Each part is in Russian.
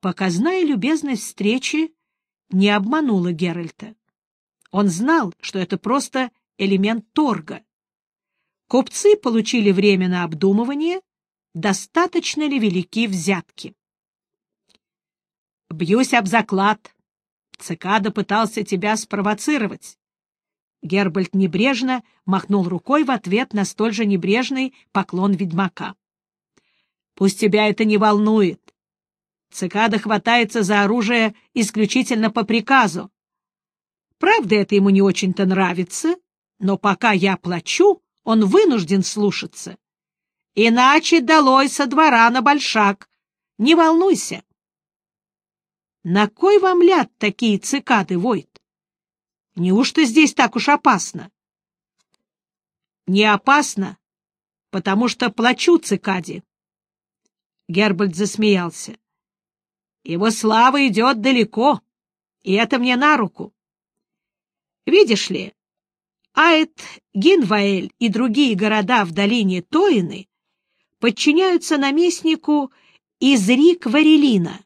Показная любезность встречи не обманула Геральта. Он знал, что это просто элемент торга. Купцы получили время на обдумывание, достаточно ли велики взятки. «Бьюсь об заклад. Цикада пытался тебя спровоцировать». Гербальд небрежно махнул рукой в ответ на столь же небрежный поклон ведьмака. «Пусть тебя это не волнует. Цикада хватается за оружие исключительно по приказу. Правда, это ему не очень-то нравится, но пока я плачу, он вынужден слушаться. Иначе долой со двора на большак. Не волнуйся. На кой вам ляд такие цикады, Войт? Неужто здесь так уж опасно? Не опасно, потому что плачу цикаде. Гербальд засмеялся. Его слава идет далеко, и это мне на руку. Видишь ли, Айт, Гинваэль и другие города в долине Тоины подчиняются наместнику Изрик Варелина,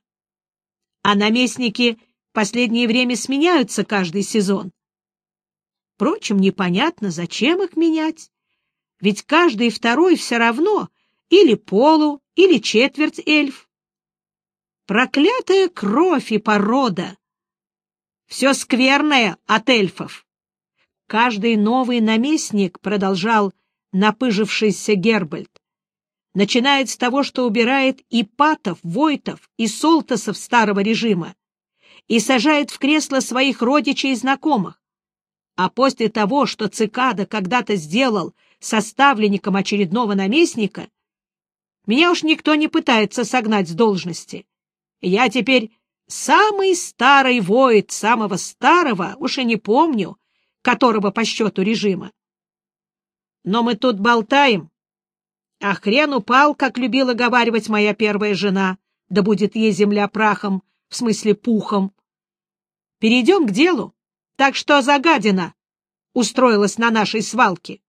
а наместники последнее время сменяются каждый сезон. Впрочем, непонятно, зачем их менять, ведь каждый второй все равно или полу, или четверть эльф. Проклятая кровь и порода! Все скверное от эльфов. Каждый новый наместник, продолжал напыжившийся Гербальд, начинает с того, что убирает и войтов, и солтосов старого режима и сажает в кресло своих родичей и знакомых. А после того, что цикада когда-то сделал составленником очередного наместника, меня уж никто не пытается согнать с должности. Я теперь самый старый воид самого старого, уж и не помню, которого по счету режима. Но мы тут болтаем, а хрен упал, как любила говаривать моя первая жена, да будет ей земля прахом, в смысле пухом. Перейдем к делу. Так что загадина устроилась на нашей свалке.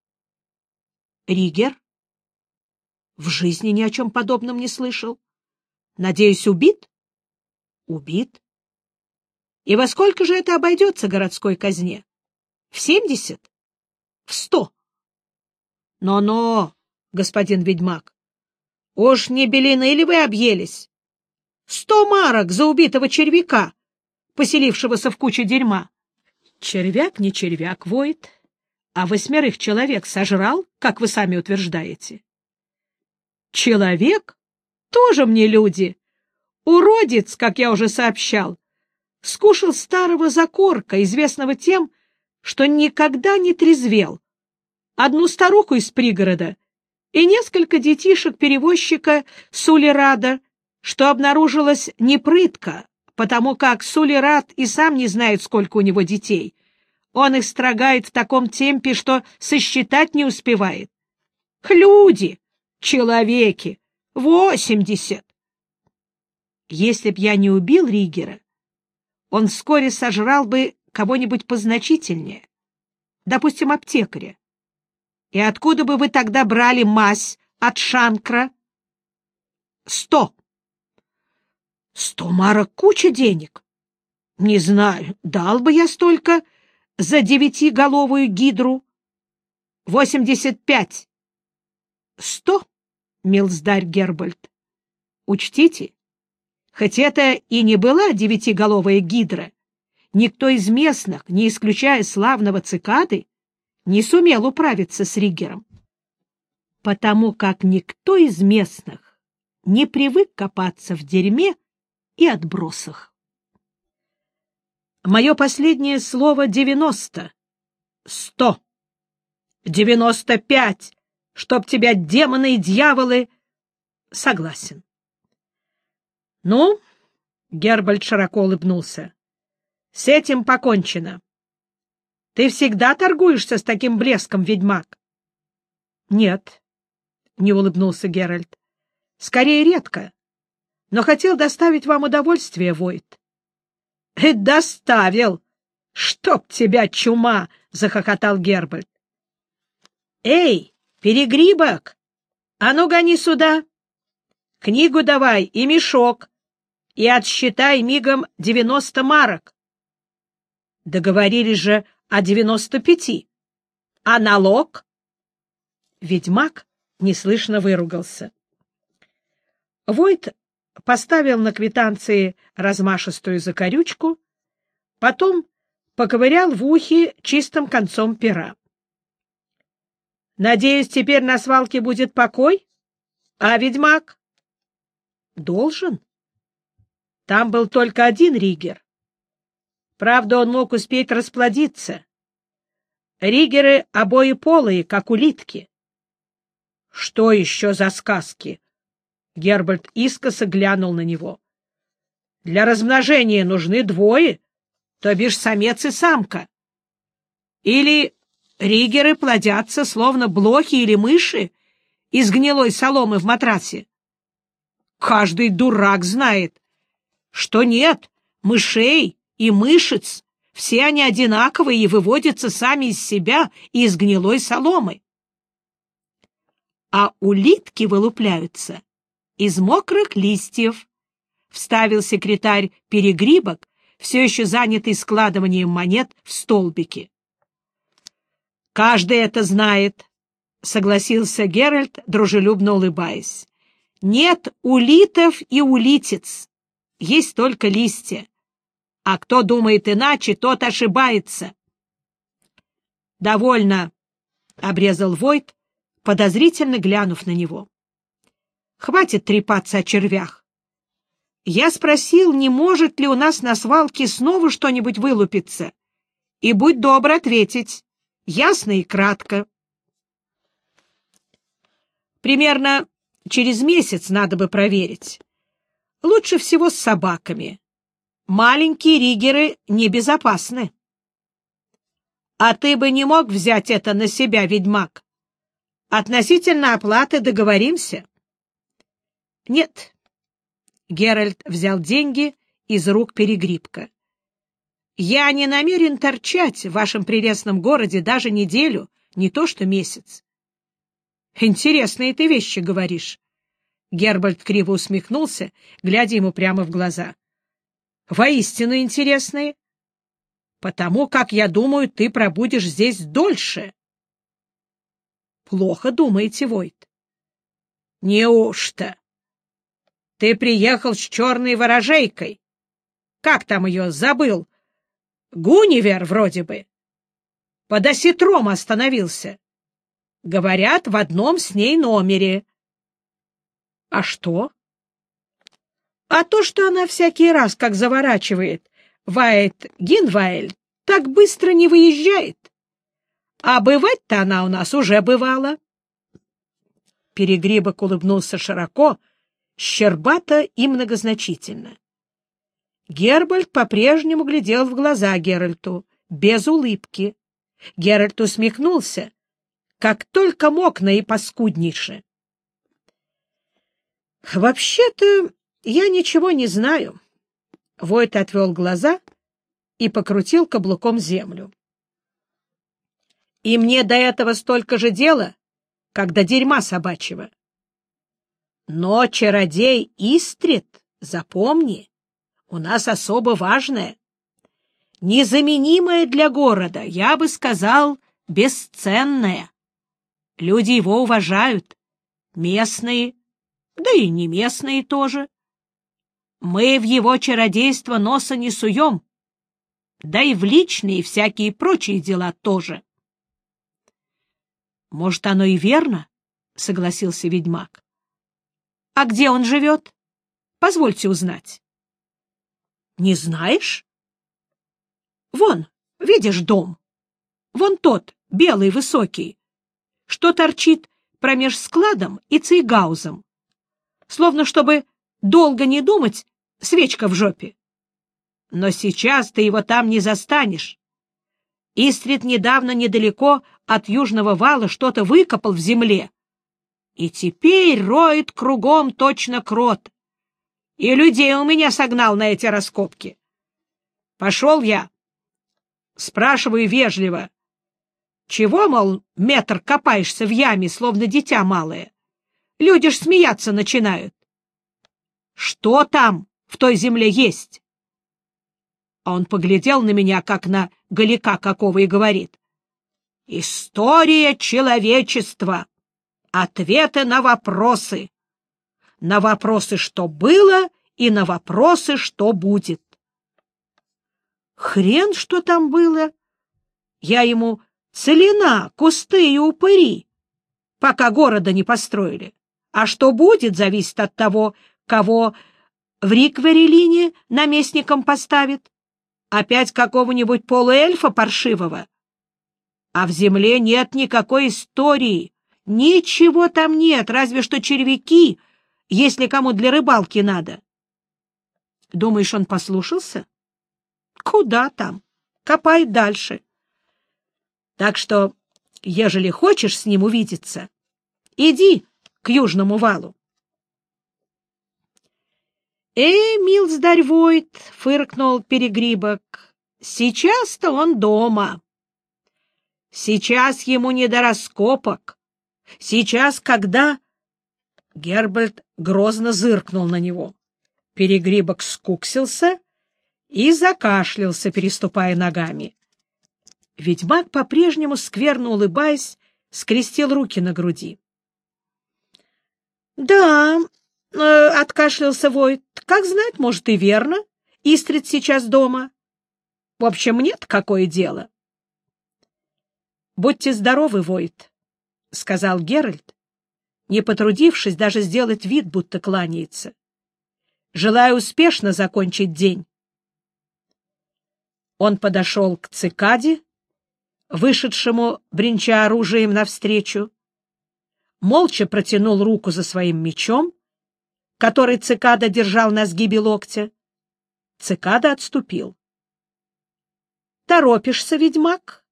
Ригер? В жизни ни о чем подобном не слышал. Надеюсь, убит? Убит. И во сколько же это обойдется городской казне? В семьдесят? В сто? Но-но, господин ведьмак, уж не белины ли вы объелись? Сто марок за убитого червяка, поселившегося в куче дерьма. Червяк не червяк воет, а восьмерых человек сожрал, как вы сами утверждаете. Человек? Тоже мне люди, Уродец, как я уже сообщал, скушал старого закорка, известного тем, что никогда не трезвел, одну старуху из пригорода и несколько детишек перевозчика Сулерада, что обнаружилось непрытко, потому как Сулерад и сам не знает, сколько у него детей. Он их строгает в таком темпе, что сосчитать не успевает. Люди, человеки, восемьдесят! Если б я не убил Ригера, он вскоре сожрал бы кого-нибудь позначительнее, допустим, аптекаря. И откуда бы вы тогда брали мазь от Шанкра? Сто. Сто марок — куча денег. Не знаю, дал бы я столько за девятиголовую гидру. Восемьдесят пять. Сто, милздарь Гербальд. Учтите, Хоть это и не была девятиголовая гидра, никто из местных, не исключая славного цикады, не сумел управиться с Риггером, потому как никто из местных не привык копаться в дерьме и отбросах. Мое последнее слово — девяносто. Сто. Девяносто пять. Чтоб тебя демоны и дьяволы... Согласен. «Ну?» — Гербальд широко улыбнулся. «С этим покончено. Ты всегда торгуешься с таким блеском, ведьмак?» «Нет», — не улыбнулся Геральт. «Скорее редко. Но хотел доставить вам удовольствие, Войт». «Э, «Доставил! Чтоб тебя, чума!» — захохотал Гербальд. «Эй, перегрибок! А ну гони сюда! Книгу давай и мешок!» И отсчитай мигом девяносто марок. Договорились же о девяносто пяти. А налог? Ведьмак неслышно выругался. Войт поставил на квитанции размашистую закорючку, потом поковырял в ухе чистым концом пера. «Надеюсь, теперь на свалке будет покой? А ведьмак?» «Должен. Там был только один Ригер. Правда, он мог успеть расплодиться. Ригеры обои полые, как улитки. Что еще за сказки? Гербальд искоса глянул на него. Для размножения нужны двое, то бишь самец и самка. Или ригеры плодятся, словно блохи или мыши, из гнилой соломы в матрасе. Каждый дурак знает, что нет мышей и мышец, все они одинаковые и выводятся сами из себя и из гнилой соломы. А улитки вылупляются из мокрых листьев, — вставил секретарь перегрибок, все еще занятый складыванием монет в столбики. «Каждый это знает», — согласился Геральт, дружелюбно улыбаясь. «Нет улитов и улитец, есть только листья. А кто думает иначе, тот ошибается». «Довольно», — обрезал Войт, подозрительно глянув на него. «Хватит трепаться о червях. Я спросил, не может ли у нас на свалке снова что-нибудь вылупиться, и будь добр ответить, ясно и кратко». Примерно через месяц надо бы проверить. Лучше всего с собаками. Маленькие ригеры небезопасны. А ты бы не мог взять это на себя, ведьмак? Относительно оплаты договоримся? Нет. Геральт взял деньги из рук перегрибка. Я не намерен торчать в вашем прелестном городе даже неделю, не то что месяц. Интересные ты вещи говоришь. Гербальд криво усмехнулся, глядя ему прямо в глаза. Воистину интересные. Потому как, я думаю, ты пробудешь здесь дольше. Плохо думаете, Войт. Неужто? Ты приехал с черной ворожейкой. Как там ее забыл? Гунивер вроде бы. Под осетром остановился. Говорят, в одном с ней номере. А что? А то, что она всякий раз, как заворачивает Вайт Гинвайль, так быстро не выезжает. А бывать-то она у нас уже бывала. Перегребок улыбнулся широко, щербато и многозначительно. Гербальд по-прежнему глядел в глаза Геральту, без улыбки. Геральт усмехнулся, как только мог наипаскуднейше. — Вообще-то я ничего не знаю. Войт отвел глаза и покрутил каблуком землю. И мне до этого столько же дела, до дерьма собачьего. Но чародей Истрит, запомни, у нас особо важное, незаменимое для города, я бы сказал, бесценное. Люди его уважают, местные, да и не местные тоже. Мы в его чародейство носа не суем, да и в личные всякие прочие дела тоже. — Может, оно и верно, — согласился ведьмак. — А где он живет? Позвольте узнать. — Не знаешь? — Вон, видишь дом? Вон тот, белый, высокий, что торчит промеж складом и цейгаузом, словно чтобы долго не думать, свечка в жопе. Но сейчас ты его там не застанешь. Истрит недавно недалеко от южного вала что-то выкопал в земле. И теперь роет кругом точно крот. И людей у меня согнал на эти раскопки. Пошел я. Спрашиваю вежливо. Чего, мол, метр копаешься в яме, словно дитя малое? Люди ж смеяться начинают. Что там? в той земле есть. А он поглядел на меня, как на галика какого, и говорит. «История человечества. Ответы на вопросы. На вопросы, что было, и на вопросы, что будет». Хрен, что там было. Я ему целина, кусты и упыри, пока города не построили. А что будет, зависит от того, кого в Рикверелине наместником поставит. Опять какого-нибудь полуэльфа паршивого? А в земле нет никакой истории. Ничего там нет, разве что червяки, если кому для рыбалки надо. Думаешь, он послушался? Куда там? Копай дальше. Так что, ежели хочешь с ним увидеться, иди к южному валу. «Эй, милздарь Войт!» — фыркнул перегрибок. «Сейчас-то он дома. Сейчас ему не до раскопок. Сейчас, когда...» Гербальд грозно зыркнул на него. Перегрибок скуксился и закашлялся, переступая ногами. Ведьмак, по-прежнему скверно улыбаясь, скрестил руки на груди. — Да, Э, — откашлялся Войт. — Как знать, может, и верно. Истрид сейчас дома. В общем, нет какое дело. — Будьте здоровы, Войт, — сказал Геральт, не потрудившись даже сделать вид, будто кланяется. — Желаю успешно закончить день. Он подошел к цикаде, вышедшему, бренча оружием навстречу, молча протянул руку за своим мечом, который цикада держал на сгибе локтя. Цикада отступил. — Торопишься, ведьмак?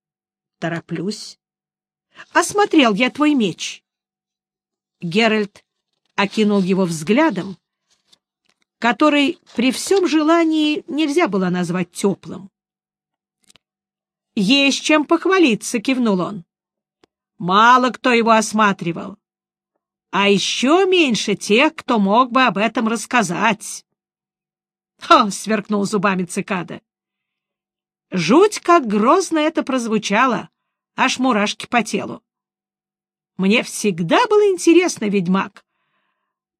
— Тороплюсь. — Осмотрел я твой меч. Геральт окинул его взглядом, который при всем желании нельзя было назвать теплым. — Есть чем похвалиться, — кивнул он. Мало кто его осматривал а еще меньше тех, кто мог бы об этом рассказать. «Ха!» — сверкнул зубами цикада. Жуть, как грозно это прозвучало, аж мурашки по телу. Мне всегда было интересно, ведьмак,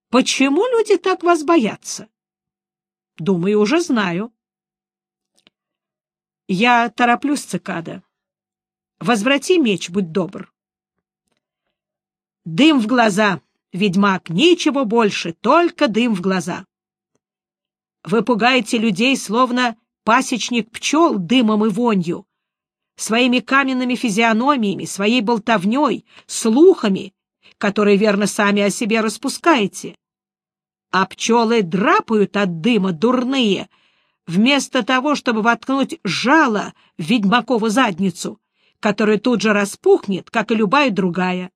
почему люди так вас боятся? Думаю, уже знаю. Я тороплюсь, цикада. Возврати меч, будь добр. Дым в глаза, ведьмак, ничего больше, только дым в глаза. Вы пугаете людей, словно пасечник пчел дымом и вонью, своими каменными физиономиями, своей болтовней, слухами, которые, верно, сами о себе распускаете. А пчелы драпают от дыма, дурные, вместо того, чтобы воткнуть жало в ведьмакову задницу, которая тут же распухнет, как и любая другая.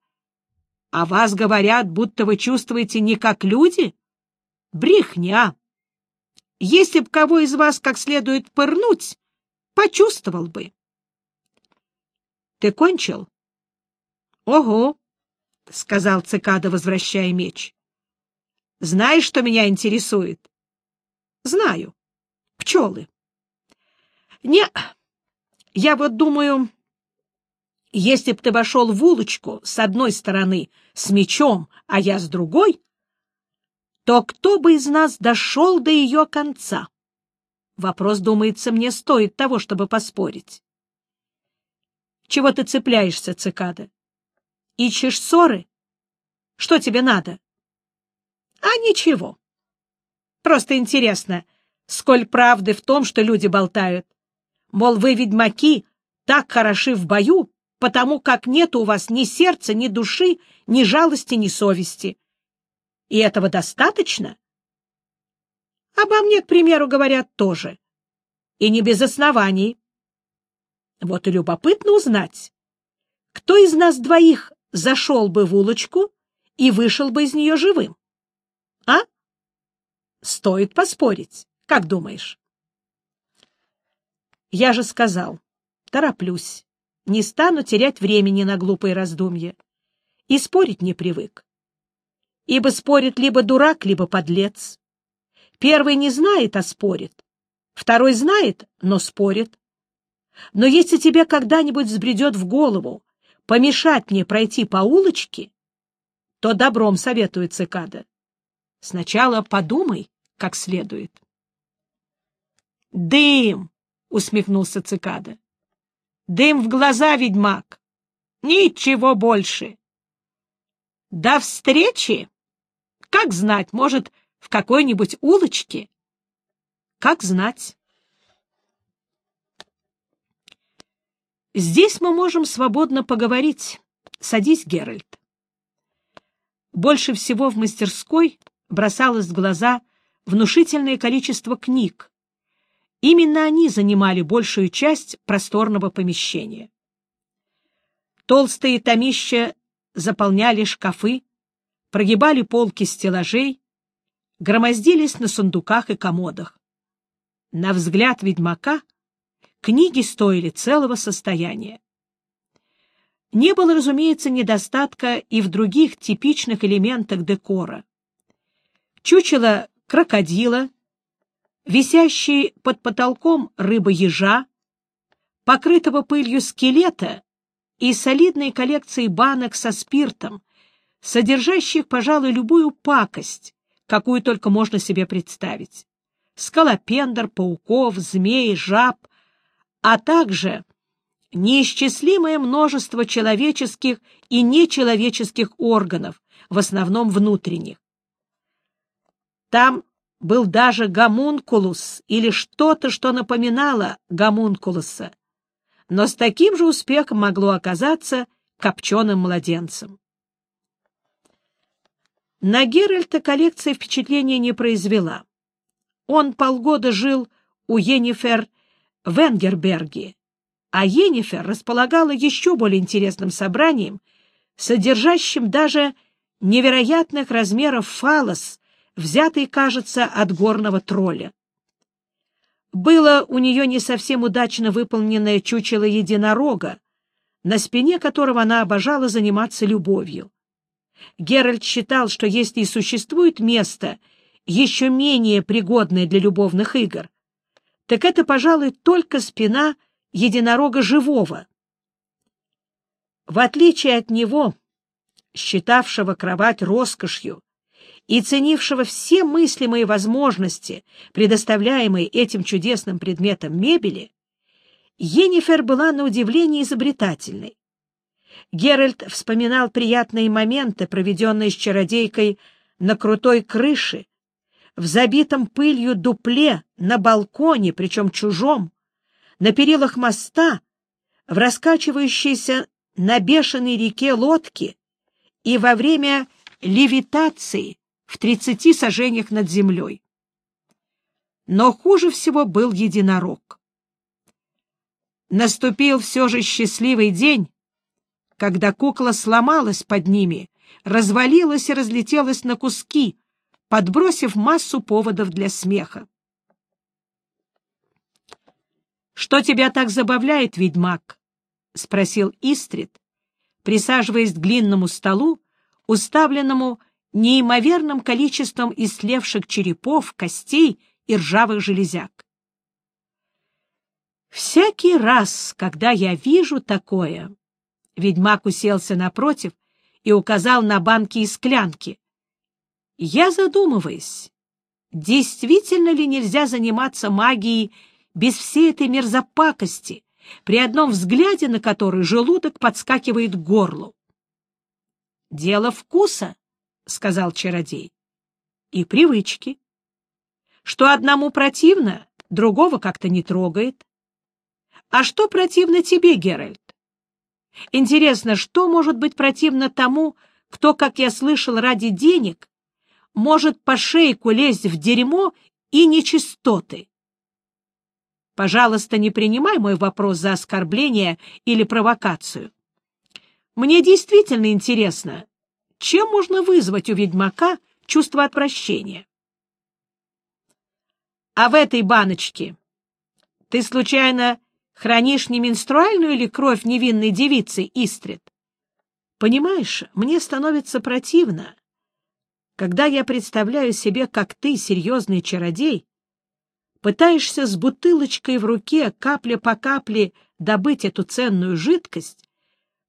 А вас говорят, будто вы чувствуете не как люди? Брехня. Если б кого из вас как следует пырнуть, почувствовал бы. Ты кончил? Ого, — сказал цикада, возвращая меч. Знаешь, что меня интересует? Знаю. Пчелы. Не, я вот думаю, если б ты вошел в улочку с одной стороны с мечом, а я с другой, то кто бы из нас дошел до ее конца? Вопрос, думается, мне стоит того, чтобы поспорить. Чего ты цепляешься, цикада? Ищешь ссоры? Что тебе надо? А ничего. Просто интересно, сколь правды в том, что люди болтают. Мол, вы, ведьмаки, так хороши в бою, потому как нет у вас ни сердца, ни души, ни жалости, ни совести. И этого достаточно? Обо мне, к примеру, говорят тоже. И не без оснований. Вот и любопытно узнать, кто из нас двоих зашел бы в улочку и вышел бы из нее живым. А? Стоит поспорить. Как думаешь? Я же сказал, тороплюсь не стану терять времени на глупые раздумья. И спорить не привык. Ибо спорит либо дурак, либо подлец. Первый не знает, а спорит. Второй знает, но спорит. Но если тебе когда-нибудь взбредет в голову помешать мне пройти по улочке, то добром советует цикада. Сначала подумай как следует. «Дым!» — усмехнулся цикада. «Дым в глаза, ведьмак! Ничего больше!» «До встречи! Как знать, может, в какой-нибудь улочке?» «Как знать!» «Здесь мы можем свободно поговорить. Садись, Геральт». Больше всего в мастерской бросалось в глаза внушительное количество книг. Именно они занимали большую часть просторного помещения. Толстые томища заполняли шкафы, прогибали полки стеллажей, громоздились на сундуках и комодах. На взгляд ведьмака книги стоили целого состояния. Не было, разумеется, недостатка и в других типичных элементах декора. Чучело крокодила, висящий под потолком рыба-ежа, покрытого пылью скелета и солидной коллекции банок со спиртом, содержащих, пожалуй, любую пакость, какую только можно себе представить. Скалопендр, пауков, змей, жаб, а также неисчислимое множество человеческих и нечеловеческих органов, в основном внутренних. Там был даже гомункулус или что-то, что напоминало гомункулуса, но с таким же успехом могло оказаться копченым младенцем. На Геральта коллекция впечатления не произвела. Он полгода жил у Йеннифер в Энгерберге, а Йеннифер располагала еще более интересным собранием, содержащим даже невероятных размеров фалос взятый, кажется, от горного тролля. Было у нее не совсем удачно выполненное чучело единорога, на спине которого она обожала заниматься любовью. Геральт считал, что если и существует место, еще менее пригодное для любовных игр, так это, пожалуй, только спина единорога живого. В отличие от него, считавшего кровать роскошью и ценившего все мыслимые возможности, предоставляемые этим чудесным предметом мебели, Енифер была на удивление изобретательной. Геральт вспоминал приятные моменты, проведенные с чародейкой на крутой крыше, в забитом пылью дупле, на балконе, причем чужом, на перилах моста, в раскачивающейся на бешеной реке лодке и во время левитации в тридцати сажениях над землей. Но хуже всего был единорог. Наступил все же счастливый день, когда кукла сломалась под ними, развалилась и разлетелась на куски, подбросив массу поводов для смеха. «Что тебя так забавляет, ведьмак?» — спросил Истрид, присаживаясь к длинному столу, уставленному неимоверным количеством истлевших черепов, костей и ржавых железяк. Всякий раз, когда я вижу такое, ведьмак уселся напротив и указал на банки и склянки. Я задумываюсь, действительно ли нельзя заниматься магией без всей этой мерзопакости, при одном взгляде на который желудок подскакивает к горлу. Дело вкуса, — сказал чародей. — И привычки. Что одному противно, другого как-то не трогает. А что противно тебе, Геральт? Интересно, что может быть противно тому, кто, как я слышал, ради денег может по шейку лезть в дерьмо и нечистоты? Пожалуйста, не принимай мой вопрос за оскорбление или провокацию. Мне действительно интересно, чем можно вызвать у ведьмака чувство отвращения? А в этой баночке ты случайно хранишь не менструальную или кровь невинной девицы, Истрид? Понимаешь, мне становится противно. когда я представляю себе, как ты, серьезный чародей, пытаешься с бутылочкой в руке капля по капле добыть эту ценную жидкость,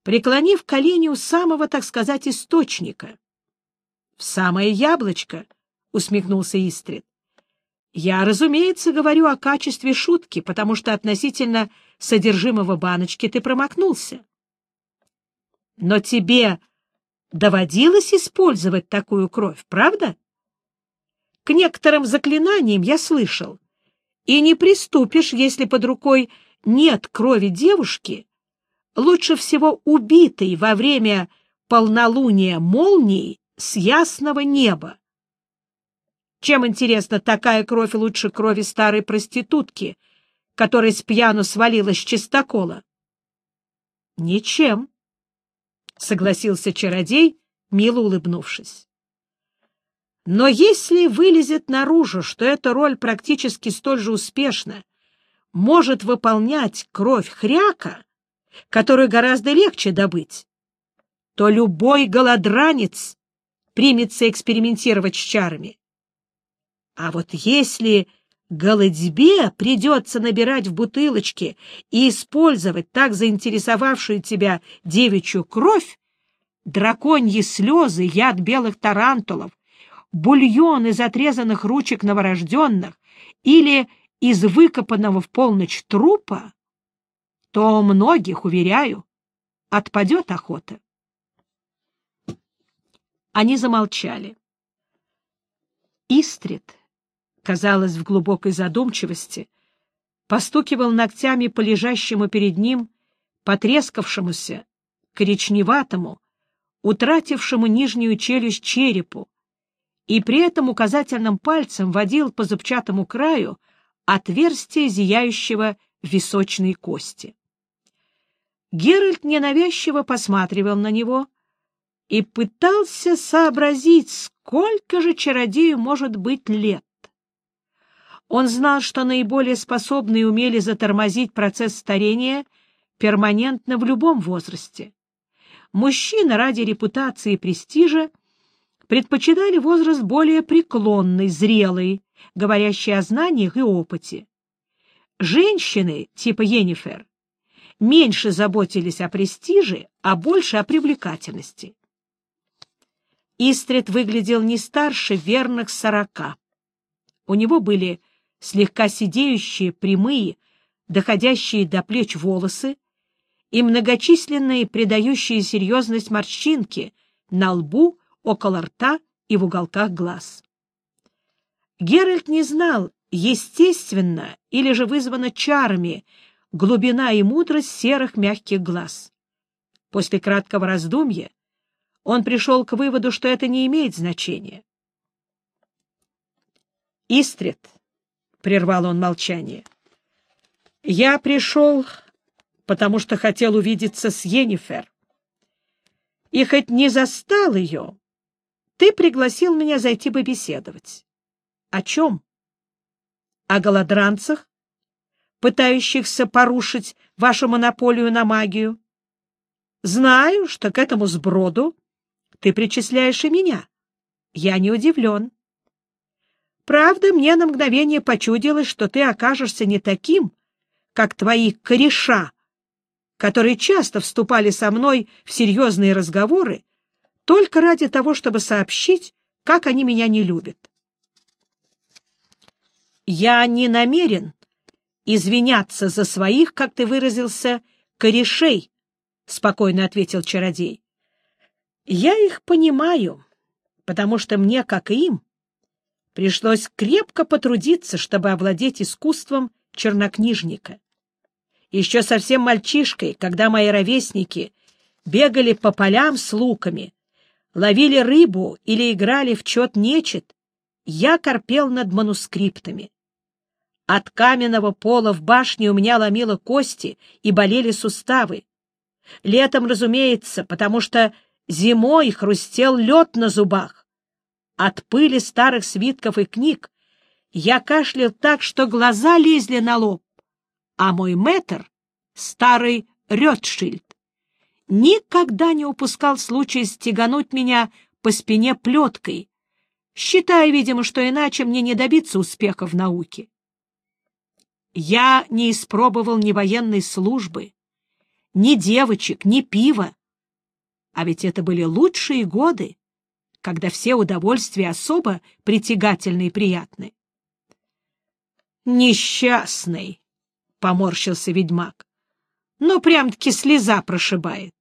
преклонив колени у самого, так сказать, источника. — В самое яблочко, — усмехнулся Истрид. — Я, разумеется, говорю о качестве шутки, потому что относительно содержимого баночки ты промахнулся. — Но тебе доводилось использовать такую кровь, правда? К некоторым заклинаниям я слышал, и не приступишь, если под рукой нет крови девушки, лучше всего убитой во время полнолуния молнии с ясного неба. Чем, интересно, такая кровь лучше крови старой проститутки, которая с пьяну свалилась с чистокола? — Ничем, — согласился чародей, мило улыбнувшись. Но если вылезет наружу, что эта роль практически столь же успешна, может выполнять кровь хряка, которую гораздо легче добыть, то любой голодранец примется экспериментировать с чарами. А вот если голодьбе придется набирать в бутылочке и использовать так заинтересовавшую тебя девичью кровь, драконьи слезы, яд белых тарантулов, бульон из отрезанных ручек новорожденных или из выкопанного в полночь трупа, то многих, уверяю, отпадет охота. Они замолчали. Истрид, казалось, в глубокой задумчивости, постукивал ногтями по лежащему перед ним потрескавшемуся, коричневатому, утратившему нижнюю челюсть черепу, и при этом указательным пальцем водил по зубчатому краю отверстие зияющего височной кости. Геральт ненавязчиво посматривал на него и пытался сообразить, сколько же чародею может быть лет. Он знал, что наиболее способные умели затормозить процесс старения перманентно в любом возрасте. Мужчина ради репутации и престижа предпочитали возраст более преклонный, зрелый, говорящий о знаниях и опыте. Женщины, типа Йеннифер, меньше заботились о престиже, а больше о привлекательности. Истрид выглядел не старше верных сорока. У него были слегка сидеющие, прямые, доходящие до плеч волосы и многочисленные придающие серьезность морщинки на лбу, около рта и в уголках глаз. Геральт не знал, естественно или же вызвано чарами, глубина и мудрость серых мягких глаз. После краткого раздумья он пришел к выводу, что это не имеет значения. «Истрид», — прервал он молчание, — «я пришел, потому что хотел увидеться с Йеннифер. И хоть не застал ее, ты пригласил меня зайти побеседовать. О чем? О голодранцах, пытающихся порушить вашу монополию на магию. Знаю, что к этому сброду ты причисляешь и меня. Я не удивлен. Правда, мне на мгновение почудилось, что ты окажешься не таким, как твои кореша, которые часто вступали со мной в серьезные разговоры только ради того, чтобы сообщить, как они меня не любят. Я не намерен извиняться за своих, как ты выразился, корешей, — спокойно ответил чародей. Я их понимаю, потому что мне, как и им, пришлось крепко потрудиться, чтобы овладеть искусством чернокнижника. Еще совсем мальчишкой, когда мои ровесники бегали по полям с луками, ловили рыбу или играли в чет-нечет, я корпел над манускриптами. От каменного пола в башне у меня ломило кости и болели суставы. Летом, разумеется, потому что зимой хрустел лед на зубах. От пыли старых свитков и книг я кашлял так, что глаза лезли на лоб, а мой мэтр, старый Рётшильд, никогда не упускал случая стегануть меня по спине плеткой, считая, видимо, что иначе мне не добиться успеха в науке. Я не испробовал ни военной службы, ни девочек, ни пива. А ведь это были лучшие годы, когда все удовольствия особо притягательны и приятны. «Несчастный!» — поморщился ведьмак. «Ну, прям-таки слеза прошибает».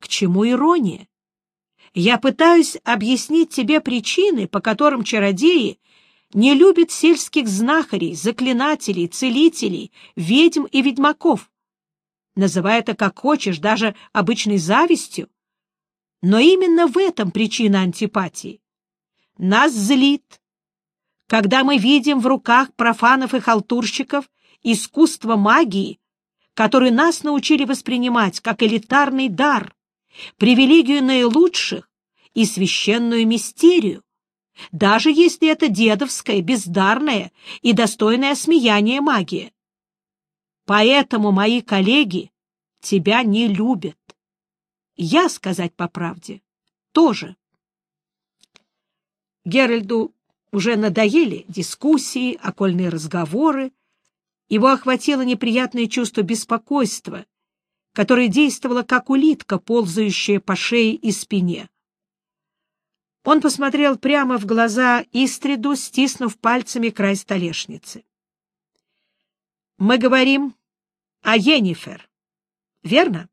«К чему ирония? Я пытаюсь объяснить тебе причины, по которым чародеи не любят сельских знахарей, заклинателей, целителей, ведьм и ведьмаков. Называй это как хочешь, даже обычной завистью. Но именно в этом причина антипатии. Нас злит, когда мы видим в руках профанов и халтурщиков искусство магии, которое нас научили воспринимать как элитарный дар, привилегию наилучших и священную мистерию, даже если это дедовская, бездарная и достойная смеяния магия. Поэтому мои коллеги тебя не любят. Я, сказать по правде, тоже. Геральду уже надоели дискуссии, окольные разговоры. Его охватило неприятное чувство беспокойства, которое действовало как улитка, ползающая по шее и спине. Он посмотрел прямо в глаза Истриду, стиснув пальцами край столешницы. «Мы говорим о Йеннифер, верно?»